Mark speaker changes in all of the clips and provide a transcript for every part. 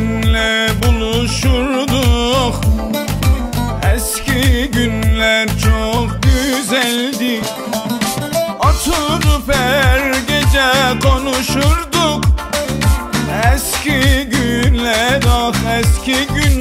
Speaker 1: seninle buluşurduk. Eski günler çok güzeldi. Oturup her gece konuşurduk. Eski günler ah eski günler.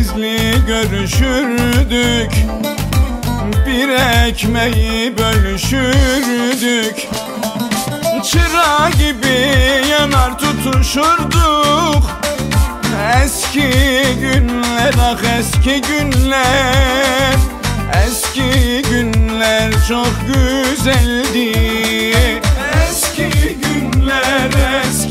Speaker 1: gizli görüşürdük. Bir ekmeği bölüşürdük. Çıra gibi yanar tutuşurduk. Eski günler ah eski günler. Eski günler çok güzeldi. Eski günler eski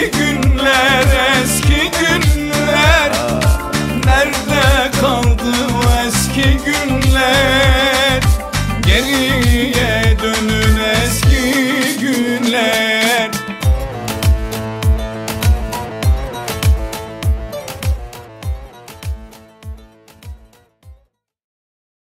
Speaker 1: gün